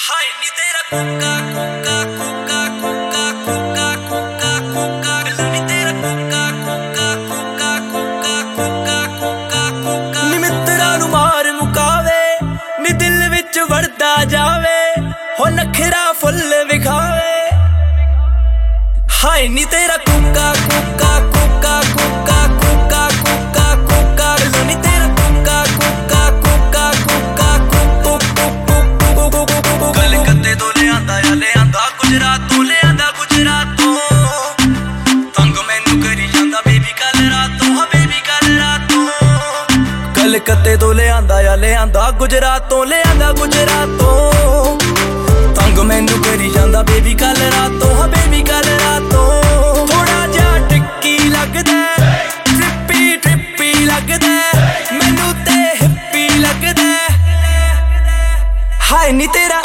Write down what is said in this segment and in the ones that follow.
ਹਾਏ ਨੀ ਤੇਰਾ ਕੋਕਾ ਕੋਕਾ ਕੋਕਾ ਕੋਕਾ ਕੋਕਾ ਕੋਕਾ ਕੋਕਾ ਬਿੱਲੂ ਨੀ ਤੇਰਾ ਕੋਕਾ ਕੋਕਾ ਕੋਕਾ ਕੋਕਾ ਕੋਕਾ ਕੋਕਾ ਕੋਕਾ ਨੀ ਮਿੱਤਰਾਂ ਨੂੰ ਮਾਰ ਮੁਕਾਵੇ ਨੀ ਦਿਲ ਵਿੱਚ ਵੜਦਾ ਜਾਵੇ ਹੋ ਨਖਰਾ ਫੁੱਲ ਵਿਖਾਵੇ ਹਾਏ ਨੀ ਤੇਰਾ ਕੋਕਾ ਕੋਕਾ ਕੋਕਾ ਤੋਂ ਲਿਆਂਦਾ ਗੁਜਰਾਤ ਤੋਂ ਲਿਆਂਦਾ ਗੁਜਰਾਤ। ਤੋਂ ਤੰਗ ਮੈਨੂੰ ਕਰੀ ਜਾਂਦਾ ਬੇਬੀ ਕੱਲ ਰਾਤੋਂ, ਹਾਂ ਬੇਬੀ ਕੱਲ ਰਾਤੋਂ। ਕਲਕੱਤੇ ਤੋਂ ਲਿਆਂਦਾ ਆ, ਲਿਆਂਦਾ ਗੁਜਰਾਤ ਤੋਂ ਲਿਆਂਦਾ ਗੁਜਰਾਤ। ਤੋਂ ਤੰਗ ਮੈਨੂੰ ਕਰੀ ਜਾਂਦਾ ਬੇਬੀ ਕੱਲ ਰਾਤੋਂ, ਹਾਂ ਬੇਬੀ ਕੱਲ ਰਾਤੋਂ। ਥੋੜਾ ਜਿਹਾ ਟਿੱਕੀ ਲੱਗਦਾ ਟ੍ਰਿਪੀ ਟ੍ਰਿਪੀ ਲੱਗਦਾ, ਮੈਨੂੰ ਤੇ ਹਿੱਪੀ ਲੱਗਦਾ। ਹਾਏ ਨੀ ਤੇਰਾ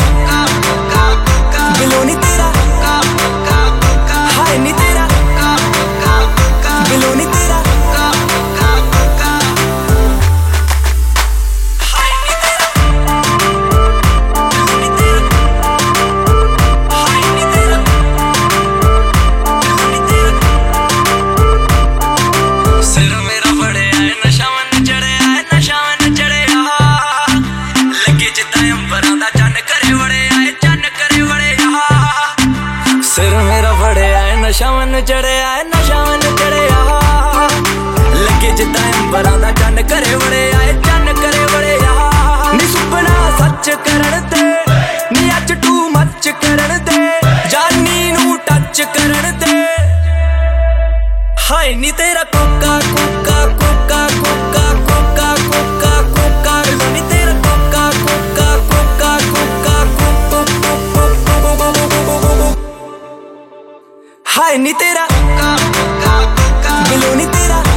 ਸਿਰ ਮੇਰਾ ਫੜਿਆ ਏ, ਨਸ਼ਾ ਮਨ ਚੜਿਆ ਏ, ਨਸ਼ਾ ਮਨ ਚੜਿਆ। ਲੱਗੇ ਜਿੱਦਾਂ ਅੰਬਰਾਂ ਦਾ ਚੰਨ ਕਰੇ ਵੜਿਆ ਏ, ਚੰਨ ਕਰੇ ਵੜਿਆ। ਨੀ ਸੁਪਨਾ ਸੱਚ ਕਰਨ ਤੇ, ਨੀ ਅੱਜ ਟੂ ਮੱਚ ਕਰਨ ਤੇ, ਜਾਨੀ ਨੂੰ ਟੱਚ ਕਰਨ ਤੇ। ਹਾਏ, ਨੀ ਤੇਰਾ ਕੋਕਾ ਕੋਕਾ ਕੋਕਾ ਹਾਏ ਨੀ ਤੇਰਾ ਬਿਲੋ ਨੀ ਤੇਰਾ।